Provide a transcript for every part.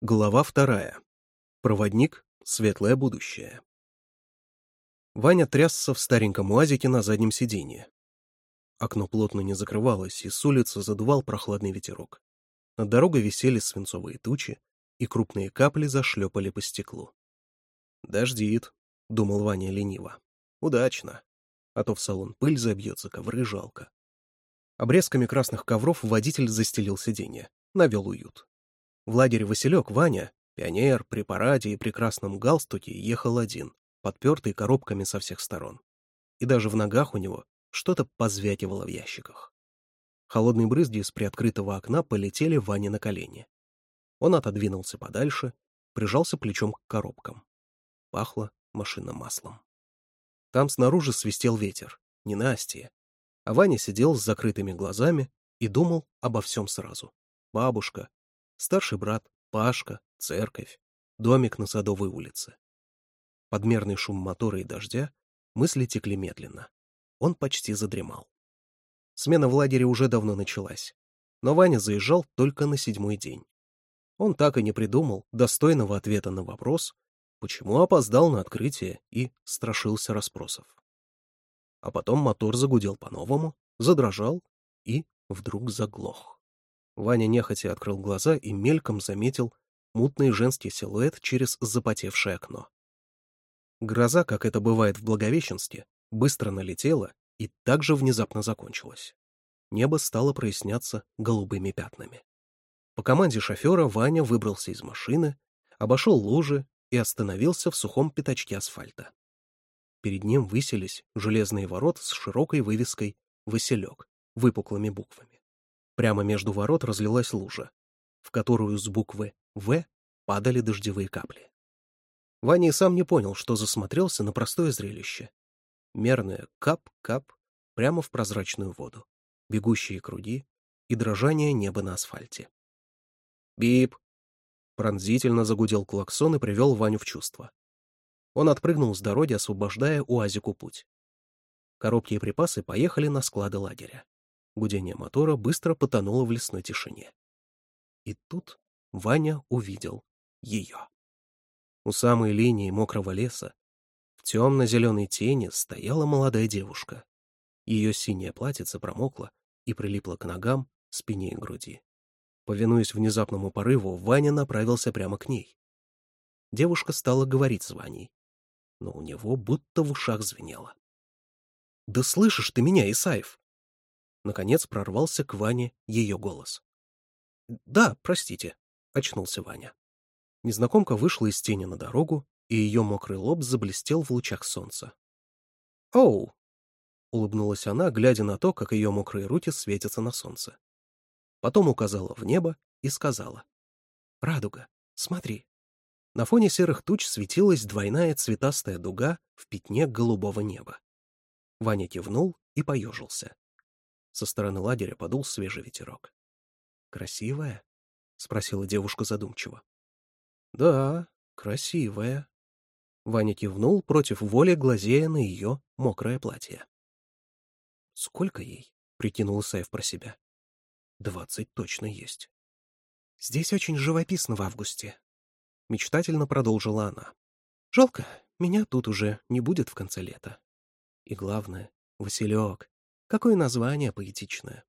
Глава вторая. Проводник. Светлое будущее. Ваня трясся в стареньком уазике на заднем сиденье. Окно плотно не закрывалось, и с улицы задувал прохладный ветерок. Над дорогой висели свинцовые тучи, и крупные капли зашлепали по стеклу. «Дождит», — думал Ваня лениво. «Удачно. А то в салон пыль забьется, ковры жалко». Обрезками красных ковров водитель застелил сиденье, навел уют. Владимир Василек, Ваня, пионер, при параде и прекрасном галстуке ехал один, подпертый коробками со всех сторон. И даже в ногах у него что-то позвякивало в ящиках. Холодные брызги из приоткрытого окна полетели Ване на колени. Он отодвинулся подальше, прижался плечом к коробкам. Пахло машинным маслом. Там снаружи свистел ветер, не ненастье, а Ваня сидел с закрытыми глазами и думал обо всем сразу. Бабушка, старший брат, Пашка, церковь, домик на Садовой улице. Подмерный шум мотора и дождя, мысли текли медленно. Он почти задремал. Смена в лагере уже давно началась, но Ваня заезжал только на седьмой день. Он так и не придумал достойного ответа на вопрос, почему опоздал на открытие и страшился расспросов. А потом мотор загудел по-новому, задрожал и вдруг заглох. Ваня нехотя открыл глаза и мельком заметил мутный женский силуэт через запотевшее окно. Гроза, как это бывает в Благовещенске, быстро налетела и также внезапно закончилась. Небо стало проясняться голубыми пятнами. По команде шофера Ваня выбрался из машины, обошел лужи и остановился в сухом пятачке асфальта. Перед ним высились железные ворота с широкой вывеской «Василек» выпуклыми буквами. Прямо между ворот разлилась лужа, в которую с буквы «В» падали дождевые капли. Ваня сам не понял, что засмотрелся на простое зрелище. Мерное кап-кап прямо в прозрачную воду, бегущие круги и дрожание неба на асфальте. «Бип!» Пронзительно загудел клаксон и привел Ваню в чувство. Он отпрыгнул с дороги, освобождая Уазику путь. Коробки и припасы поехали на склады лагеря. Гудение мотора быстро потонуло в лесной тишине. И тут Ваня увидел ее. У самой линии мокрого леса в темно-зеленой тени стояла молодая девушка. Ее синее платьице промокло и прилипло к ногам, спине и груди. Повинуясь внезапному порыву, Ваня направился прямо к ней. Девушка стала говорить с Ваней, но у него будто в ушах звенело. «Да слышишь ты меня, Исаев!» Наконец прорвался к Ване ее голос. «Да, простите», — очнулся Ваня. Незнакомка вышла из тени на дорогу, и ее мокрый лоб заблестел в лучах солнца. «Оу!» — улыбнулась она, глядя на то, как ее мокрые руки светятся на солнце. Потом указала в небо и сказала. «Радуга, смотри». На фоне серых туч светилась двойная цветастая дуга в пятне голубого неба. Ваня кивнул и поежился. Со стороны лагеря подул свежий ветерок. «Красивая?» — спросила девушка задумчиво. «Да, красивая». Ваня кивнул против воли, глазея на ее мокрое платье. «Сколько ей?» — прикинул Саев про себя. «Двадцать точно есть». «Здесь очень живописно в августе», — мечтательно продолжила она. «Жалко, меня тут уже не будет в конце лета. И главное, Василек, Какое название поэтичное.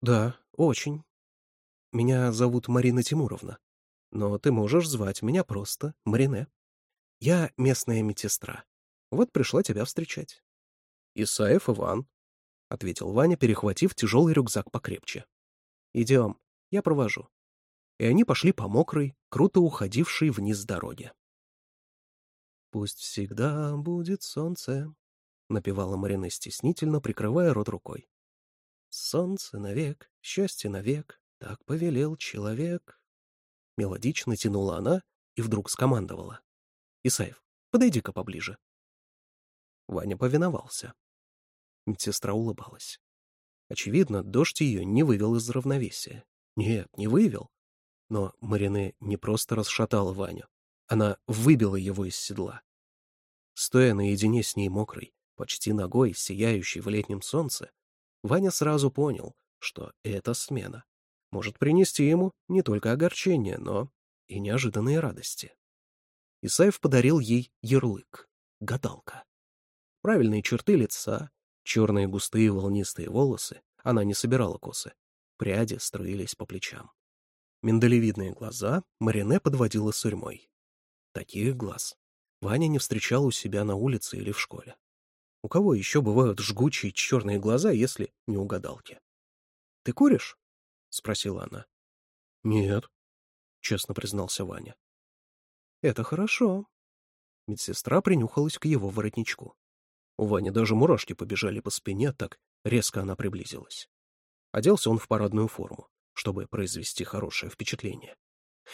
Да, очень. Меня зовут Марина Тимуровна, но ты можешь звать меня просто Марине. Я местная медсестра. Вот пришла тебя встречать. Исаев Иван, — ответил Ваня, перехватив тяжелый рюкзак покрепче. Идем, я провожу. И они пошли по мокрой, круто уходившей вниз дороге. Пусть всегда будет солнце, — напевала Марина стеснительно, прикрывая рот рукой. «Солнце навек, счастье навек, так повелел человек». Мелодично тянула она и вдруг скомандовала. «Исаев, подойди-ка поближе». Ваня повиновался. Медсестра улыбалась. Очевидно, дождь ее не вывел из равновесия. Нет, не вывел. Но Марине не просто расшатала Ваню. Она выбила его из седла. Стоя наедине с ней мокрой, почти ногой, сияющий в летнем солнце, Ваня сразу понял, что эта смена может принести ему не только огорчение, но и неожиданные радости. Исаев подарил ей ярлык — гадалка. Правильные черты лица, черные густые волнистые волосы, она не собирала косы, пряди струились по плечам. Миндалевидные глаза Марине подводила сурьмой. Таких глаз Ваня не встречал у себя на улице или в школе. У кого еще бывают жгучие черные глаза, если не угадалки? — Ты куришь? — спросила она. — Нет, — честно признался Ваня. — Это хорошо. Медсестра принюхалась к его воротничку. У Вани даже мурашки побежали по спине, так резко она приблизилась. Оделся он в парадную форму, чтобы произвести хорошее впечатление.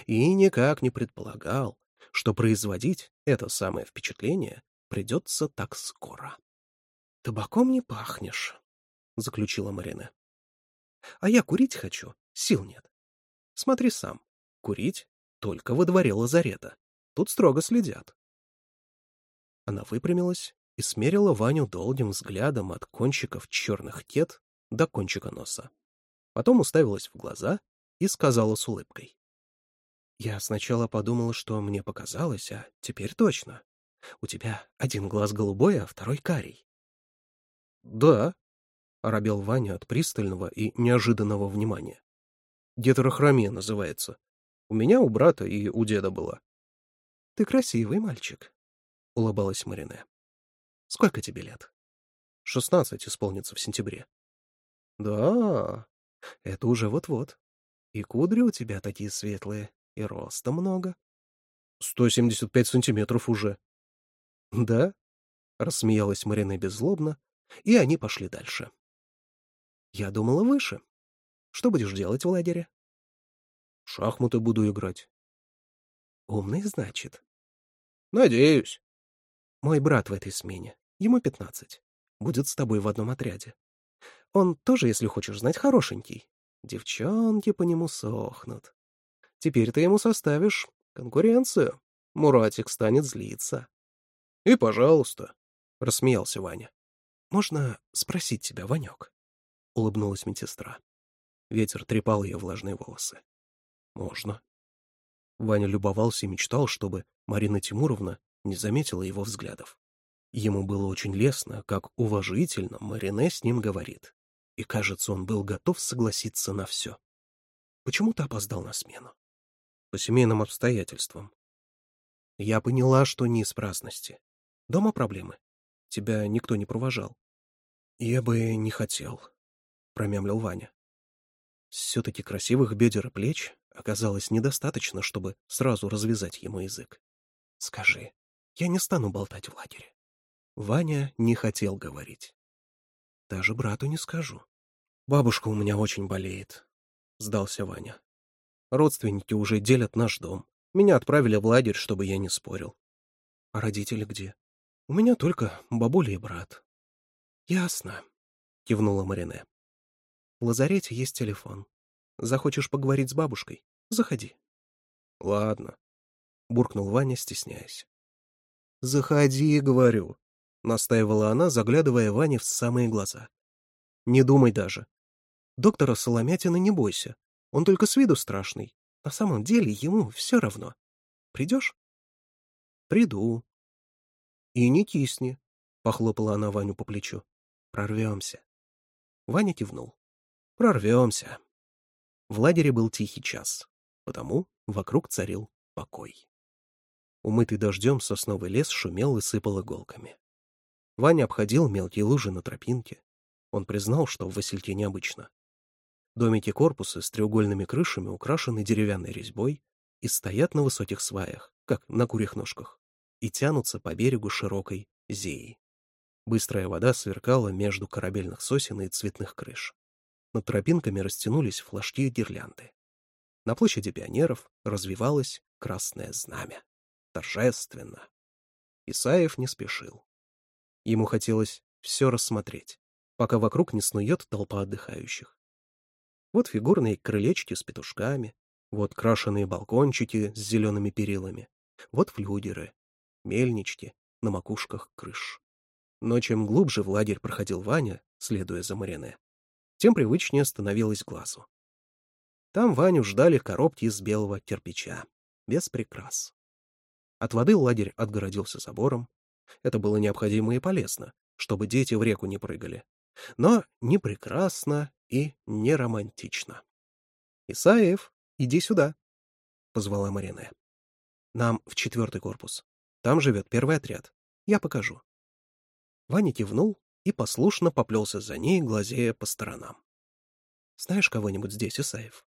И никак не предполагал, что производить это самое впечатление придется так скоро. «Табаком не пахнешь», — заключила Марина. «А я курить хочу, сил нет. Смотри сам, курить только во дворе лазарета. Тут строго следят». Она выпрямилась и смерила Ваню долгим взглядом от кончиков черных кет до кончика носа. Потом уставилась в глаза и сказала с улыбкой. «Я сначала подумала, что мне показалось, а теперь точно. У тебя один глаз голубой, а второй карий. «Да», — оробел Ваня от пристального и неожиданного внимания. «Детерохромия называется. У меня, у брата и у деда была». «Ты красивый мальчик», — улыбалась Марине. «Сколько тебе лет?» «Шестнадцать исполнится в сентябре». «Да, это уже вот-вот. И кудри у тебя такие светлые, и роста много». «Сто семьдесят пять сантиметров уже». «Да?» — рассмеялась Марина беззлобно, и они пошли дальше. Я думала выше. Что будешь делать в лагере? Шахматы буду играть. Умный, значит. Надеюсь. Мой брат в этой смене. Ему пятнадцать. Будет с тобой в одном отряде. Он тоже, если хочешь знать, хорошенький. Девчонки по нему сохнут. Теперь ты ему составишь конкуренцию. Муратик станет злиться. — И пожалуйста, — рассмеялся Ваня. «Можно спросить тебя, Ванек?» — улыбнулась медсестра. Ветер трепал ее влажные волосы. «Можно». Ваня любовался и мечтал, чтобы Марина Тимуровна не заметила его взглядов. Ему было очень лестно, как уважительно Марине с ним говорит. И, кажется, он был готов согласиться на все. Почему ты опоздал на смену? По семейным обстоятельствам. Я поняла, что не из праздности. Дома проблемы. Тебя никто не провожал. «Я бы не хотел», — промямлил Ваня. Все-таки красивых бедер и плеч оказалось недостаточно, чтобы сразу развязать ему язык. «Скажи, я не стану болтать в лагере». Ваня не хотел говорить. «Даже брату не скажу». «Бабушка у меня очень болеет», — сдался Ваня. «Родственники уже делят наш дом. Меня отправили в лагерь, чтобы я не спорил». «А родители где?» «У меня только бабуля и брат. «Ясно», — кивнула Марине. «В лазарете есть телефон. Захочешь поговорить с бабушкой? Заходи». «Ладно», — буркнул Ваня, стесняясь. «Заходи, — говорю», — настаивала она, заглядывая Ване в самые глаза. «Не думай даже. Доктора Соломятина не бойся. Он только с виду страшный. На самом деле ему все равно. Придешь?» «Приду». «И не кисни», — похлопала она Ваню по плечу. Прорвемся. Ваня кивнул. Прорвемся. В лагере был тихий час, потому вокруг царил покой. Умытый дождем сосновый лес шумел и сыпал иголками. Ваня обходил мелкие лужи на тропинке. Он признал, что в Васильке необычно. Домики корпуса с треугольными крышами украшены деревянной резьбой и стоят на высоких сваях, как на курьих ножках, и тянутся по берегу широкой зеи. Быстрая вода сверкала между корабельных сосен и цветных крыш. Над тропинками растянулись флажки и гирлянды. На площади пионеров развивалось красное знамя. Торжественно. Исаев не спешил. Ему хотелось все рассмотреть, пока вокруг не снует толпа отдыхающих. Вот фигурные крылечки с петушками, вот крашеные балкончики с зелеными перилами, вот флюгеры, мельнички на макушках крыш. Но чем глубже в лагерь проходил Ваня, следуя за Марине, тем привычнее становилось глазу. Там Ваню ждали коробки из белого кирпича, без прикрас. От воды лагерь отгородился забором. Это было необходимо и полезно, чтобы дети в реку не прыгали. Но не прекрасно и не романтично. «Исаев, иди сюда!» — позвала Марине. «Нам в четвертый корпус. Там живет первый отряд. Я покажу». Ваня кивнул и послушно поплелся за ней, глазея по сторонам. «Знаешь кого-нибудь здесь, Исаев?»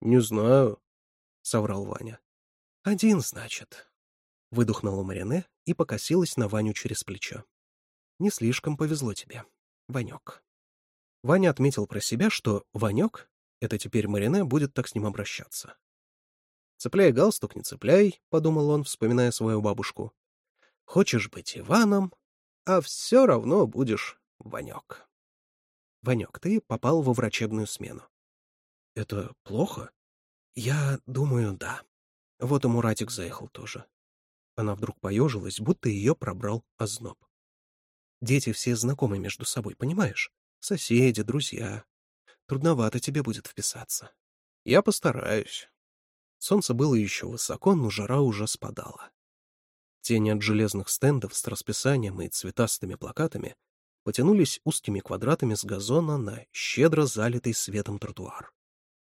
«Не знаю», — соврал Ваня. «Один, значит», — выдохнула Марине и покосилась на Ваню через плечо. «Не слишком повезло тебе, Ванек». Ваня отметил про себя, что «Ванек» — это теперь Марине будет так с ним обращаться. «Цепляй галстук, не цепляй», — подумал он, вспоминая свою бабушку. «Хочешь быть Иваном, а все равно будешь Ванек. Ванек, ты попал во врачебную смену. Это плохо? Я думаю, да. Вот и Муратик заехал тоже. Она вдруг поежилась, будто ее пробрал озноб. Дети все знакомы между собой, понимаешь? Соседи, друзья. Трудновато тебе будет вписаться. Я постараюсь. Солнце было еще высоко, но жара уже спадала. Тени от железных стендов с расписанием и цветастыми плакатами потянулись узкими квадратами с газона на щедро залитый светом тротуар.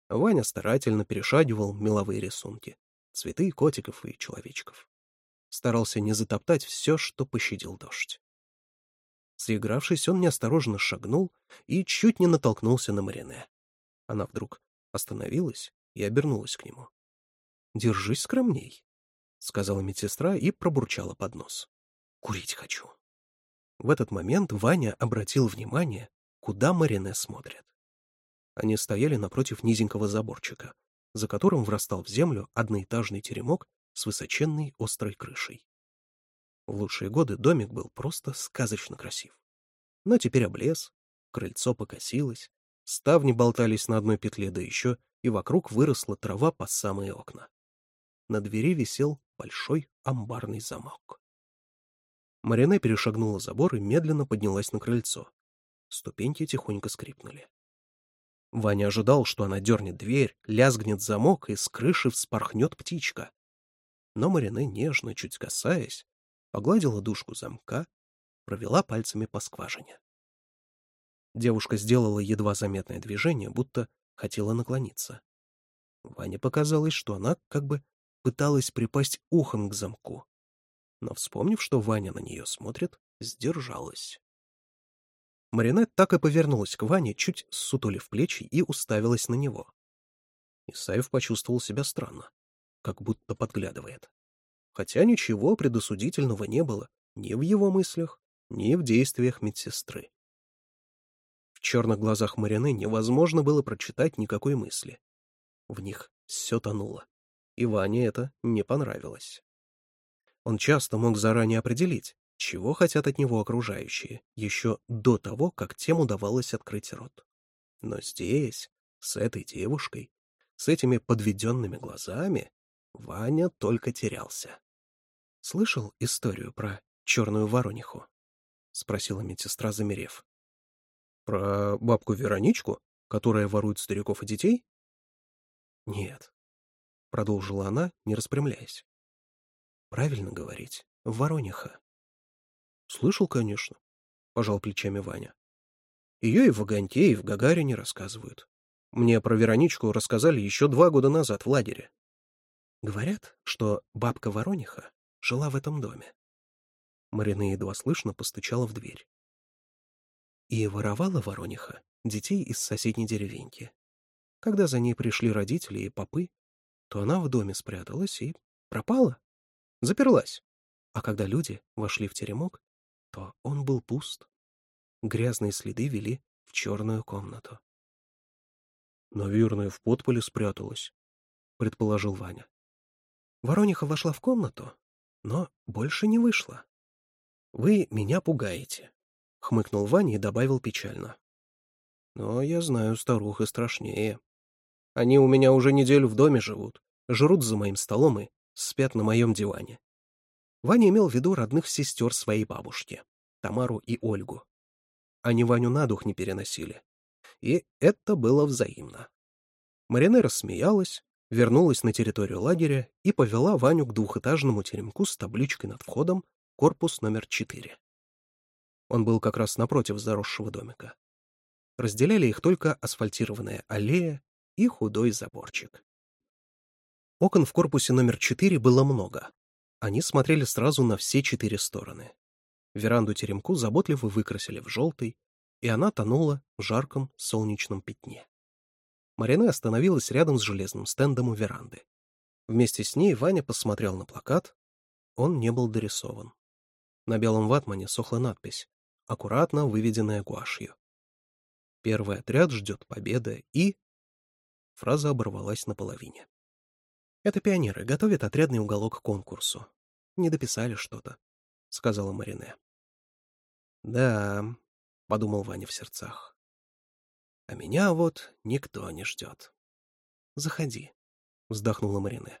Ваня старательно перешагивал меловые рисунки — цветы котиков и человечков. Старался не затоптать все, что пощадил дождь. Заигравшись, он неосторожно шагнул и чуть не натолкнулся на Марине. Она вдруг остановилась и обернулась к нему. «Держись скромней», — сказала медсестра и пробурчала под нос. «Курить хочу». В этот момент Ваня обратил внимание, куда Марине смотрят. Они стояли напротив низенького заборчика, за которым врастал в землю одноэтажный теремок с высоченной острой крышей. В лучшие годы домик был просто сказочно красив. Но теперь облез, крыльцо покосилось, ставни болтались на одной петле, да еще и вокруг выросла трава по самые окна на двери висел большой амбарный замок. Марине перешагнула забор и медленно поднялась на крыльцо. Ступеньки тихонько скрипнули. Ваня ожидал, что она дернет дверь, лязгнет замок, и с крыши вспорхнет птичка. Но Марине, нежно, чуть касаясь, погладила дужку замка, провела пальцами по скважине. Девушка сделала едва заметное движение, будто хотела наклониться. Ване показалось, что она как бы пыталась припасть ухом к замку. Но, вспомнив, что Ваня на нее смотрит, сдержалась. Маринет так и повернулась к Ване, чуть сутулив плечи и уставилась на него. Исаев почувствовал себя странно, как будто подглядывает. Хотя ничего предосудительного не было ни в его мыслях, ни в действиях медсестры. В черных глазах Марины невозможно было прочитать никакой мысли. В них все тонуло. И Ване это не понравилось. Он часто мог заранее определить, чего хотят от него окружающие, еще до того, как тем удавалось открыть рот. Но здесь, с этой девушкой, с этими подведенными глазами, Ваня только терялся. «Слышал историю про черную ворониху?» — спросила медсестра, замерев. «Про бабку Вероничку, которая ворует стариков и детей?» «Нет, продолжила она, не распрямляясь. «Правильно говорить, Ворониха». «Слышал, конечно», — пожал плечами Ваня. «Ее и в Аганте, и в Гагарине рассказывают. Мне про Вероничку рассказали еще два года назад в лагере». Говорят, что бабка Ворониха жила в этом доме. Марина едва слышно постучала в дверь. И воровала Ворониха детей из соседней деревеньки. Когда за ней пришли родители и попы, то она в доме спряталась и пропала, заперлась. А когда люди вошли в теремок, то он был пуст. Грязные следы вели в черную комнату. «Наверное, в подполе спряталась», — предположил Ваня. Ворониха вошла в комнату, но больше не вышла. «Вы меня пугаете», — хмыкнул Ваня и добавил печально. «Но я знаю старух страшнее». Они у меня уже неделю в доме живут, жрут за моим столом и спят на моем диване. Ваня имел в виду родных сестер своей бабушки, Тамару и Ольгу. Они Ваню на дух не переносили. И это было взаимно. Маринера рассмеялась, вернулась на территорию лагеря и повела Ваню к двухэтажному теремку с табличкой над входом «Корпус номер 4». Он был как раз напротив заросшего домика. Разделяли их только асфальтированная аллея и худой заборчик. Окон в корпусе номер 4 было много. Они смотрели сразу на все четыре стороны. Веранду-теремку заботливо выкрасили в желтый, и она тонула в жарком солнечном пятне. Марина остановилась рядом с железным стендом у веранды. Вместе с ней Ваня посмотрел на плакат. Он не был дорисован. На белом ватмане сохла надпись, аккуратно выведенная гуашью. Первый отряд ждет победы и... Фраза оборвалась наполовине. «Это пионеры, готовят отрядный уголок к конкурсу. Не дописали что-то», — сказала Марине. «Да», — подумал Ваня в сердцах. «А меня вот никто не ждет». «Заходи», — вздохнула Марине.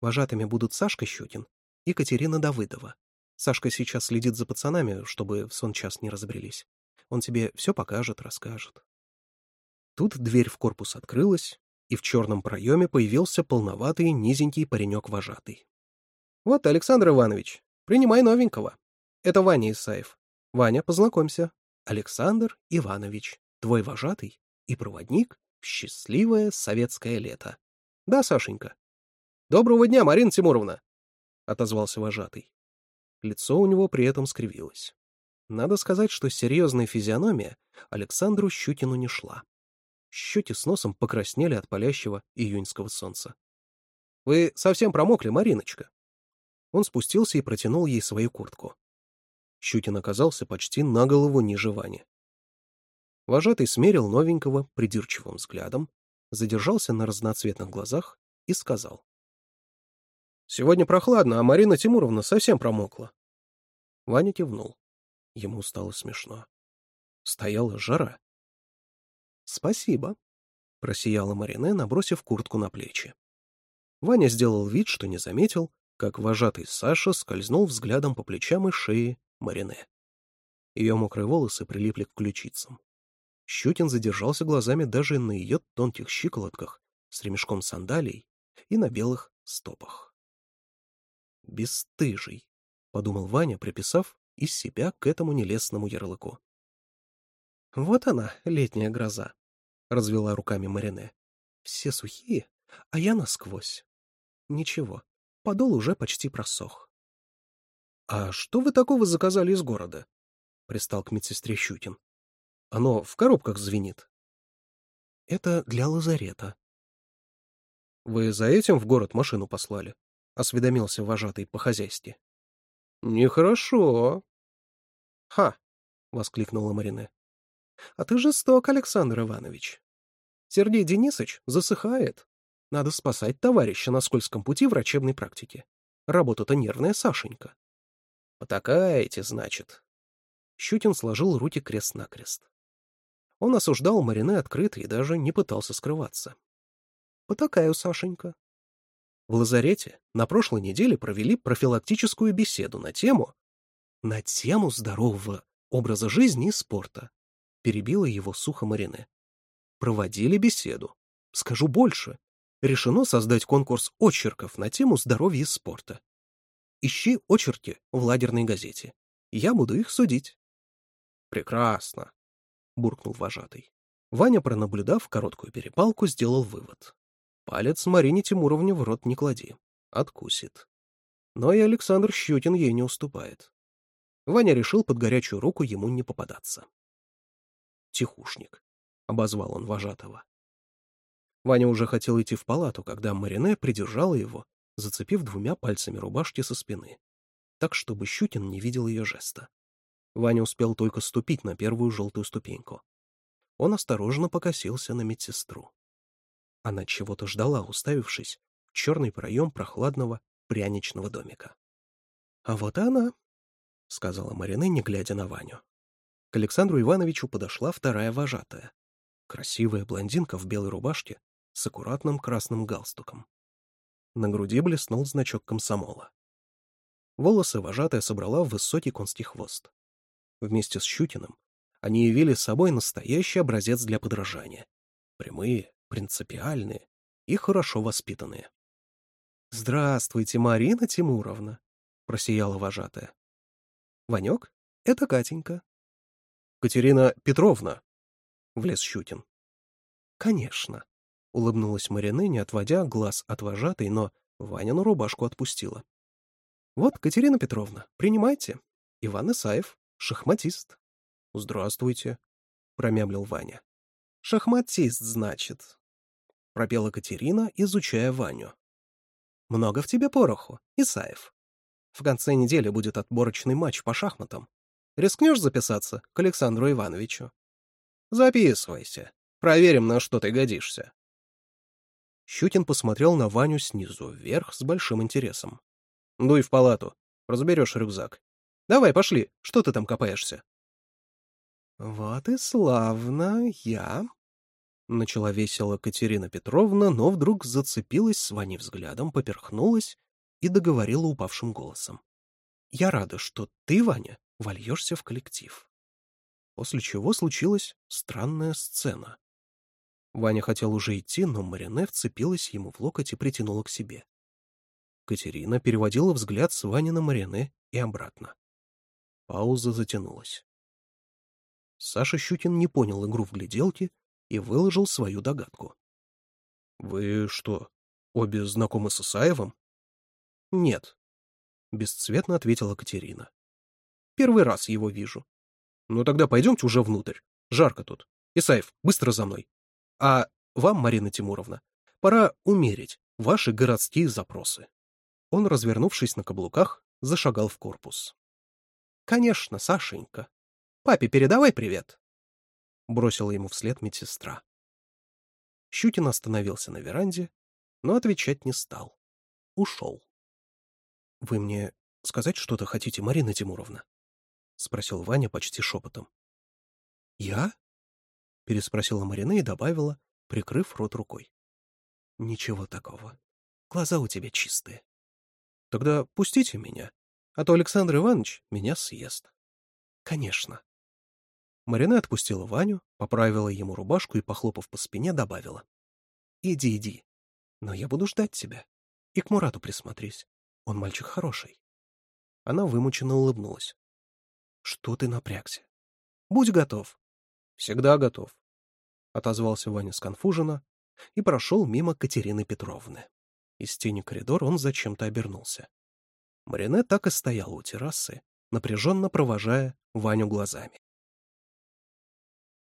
«Вожатыми будут Сашка Щукин и Катерина Давыдова. Сашка сейчас следит за пацанами, чтобы в сон час не разобрелись. Он тебе все покажет, расскажет». Тут дверь в корпус открылась, и в черном проеме появился полноватый низенький паренек-вожатый. «Вот, Александр Иванович, принимай новенького. Это Ваня Исаев. Ваня, познакомься. Александр Иванович, твой вожатый и проводник в счастливое советское лето. Да, Сашенька?» «Доброго дня, Марина Тимуровна!» — отозвался вожатый. Лицо у него при этом скривилось. Надо сказать, что серьезная физиономия Александру Щукину не шла щеки с носом покраснели от палящего июньского солнца. «Вы совсем промокли, Мариночка!» Он спустился и протянул ей свою куртку. Щукин оказался почти на голову ниже Вани. Вожатый смерил новенького придирчивым взглядом, задержался на разноцветных глазах и сказал. «Сегодня прохладно, а Марина Тимуровна совсем промокла». Ваня кивнул. Ему стало смешно. Стояла жара. «Спасибо», — просияла Марине, набросив куртку на плечи. Ваня сделал вид, что не заметил, как вожатый Саша скользнул взглядом по плечам и шее Марине. Ее мокрые волосы прилипли к ключицам. Щукин задержался глазами даже на ее тонких щиколотках с ремешком сандалий и на белых стопах. «Бестыжий», — подумал Ваня, приписав из себя к этому нелестному ярлыку. «Вот она, летняя гроза», — развела руками Марине. «Все сухие, а я насквозь. Ничего, подол уже почти просох». «А что вы такого заказали из города?» — пристал к медсестре Щукин. «Оно в коробках звенит». «Это для лазарета». «Вы за этим в город машину послали?» — осведомился вожатый по хозяйстве. «Нехорошо». «Ха!» — воскликнула Марине. А ты жесток, Александр Иванович. Сергей Денисович засыхает. Надо спасать товарища на скользком пути врачебной практики. Работа-то нервная, Сашенька. Потакаете, значит. Щукин сложил руки крест-накрест. Он осуждал Марине открыто и даже не пытался скрываться. «Потакаю, Сашенька». В лазарете на прошлой неделе провели профилактическую беседу на тему на тему здорового образа жизни и спорта. — перебила его сухо Марине. «Проводили беседу. Скажу больше. Решено создать конкурс очерков на тему здоровья и спорта. Ищи очерки в лагерной газете. Я буду их судить». «Прекрасно», — буркнул вожатый. Ваня, пронаблюдав короткую перепалку, сделал вывод. «Палец Марине Тимуровне в рот не клади. Откусит». Но и Александр Щукин ей не уступает. Ваня решил под горячую руку ему не попадаться тихушник», — обозвал он вожатого. Ваня уже хотел идти в палату, когда Марине придержала его, зацепив двумя пальцами рубашки со спины, так, чтобы Щукин не видел ее жеста. Ваня успел только ступить на первую желтую ступеньку. Он осторожно покосился на медсестру. Она чего-то ждала, уставившись в черный проем прохладного пряничного домика. «А вот она», — сказала Марине, не глядя на Ваню. К Александру Ивановичу подошла вторая вожатая. Красивая блондинка в белой рубашке с аккуратным красным галстуком. На груди блеснул значок комсомола. Волосы вожатая собрала в высокий конский хвост. Вместе с Щукиным они явили собой настоящий образец для подражания. Прямые, принципиальные и хорошо воспитанные. «Здравствуйте, Марина Тимуровна!» — просияла вожатая. «Ванек, это Катенька, Катерина Петровна?» — влез Щукин. «Конечно», — улыбнулась Марины, не отводя глаз от вожатой, но Ванину рубашку отпустила. «Вот, Катерина Петровна, принимайте. Иван Исаев, шахматист». «Здравствуйте», — промямлил Ваня. «Шахматист, значит», — пропела Катерина, изучая Ваню. «Много в тебе пороху, Исаев. В конце недели будет отборочный матч по шахматам. Рискнешь записаться к Александру Ивановичу? Записывайся. Проверим, на что ты годишься. Щукин посмотрел на Ваню снизу вверх с большим интересом. Дуй в палату. Разберешь рюкзак. Давай, пошли. Что ты там копаешься? Вот и славно я. Начала весело Катерина Петровна, но вдруг зацепилась с Ваней взглядом, поперхнулась и договорила упавшим голосом. Я рада, что ты, Ваня, вольешься в коллектив. После чего случилась странная сцена. Ваня хотел уже идти, но Марине вцепилась ему в локоть и притянула к себе. Катерина переводила взгляд с Вани на Марине и обратно. Пауза затянулась. Саша Щукин не понял игру в гляделки и выложил свою догадку. — Вы что, обе знакомы с Исаевым? — Нет, — бесцветно ответила Катерина. «Первый раз его вижу». «Ну тогда пойдемте уже внутрь. Жарко тут. Исаев, быстро за мной. А вам, Марина Тимуровна, пора умерить ваши городские запросы». Он, развернувшись на каблуках, зашагал в корпус. «Конечно, Сашенька. Папе передавай привет!» Бросила ему вслед медсестра. Щукин остановился на веранде, но отвечать не стал. Ушел. «Вы мне сказать что-то хотите, Марина Тимуровна?» — спросил Ваня почти шепотом. «Я?» — переспросила Марина и добавила, прикрыв рот рукой. «Ничего такого. Глаза у тебя чистые». «Тогда пустите меня, а то Александр Иванович меня съест». «Конечно». Марина отпустила Ваню, поправила ему рубашку и, похлопав по спине, добавила. «Иди, иди. Но я буду ждать тебя. И к Мурату присмотрись. Он мальчик хороший. Она вымученно улыбнулась. Что ты напрягся? Будь готов. Всегда готов. Отозвался Ваня сконфуженно и прошел мимо Катерины Петровны. Из тени коридора он зачем-то обернулся. Марине так и стояла у террасы, напряженно провожая Ваню глазами.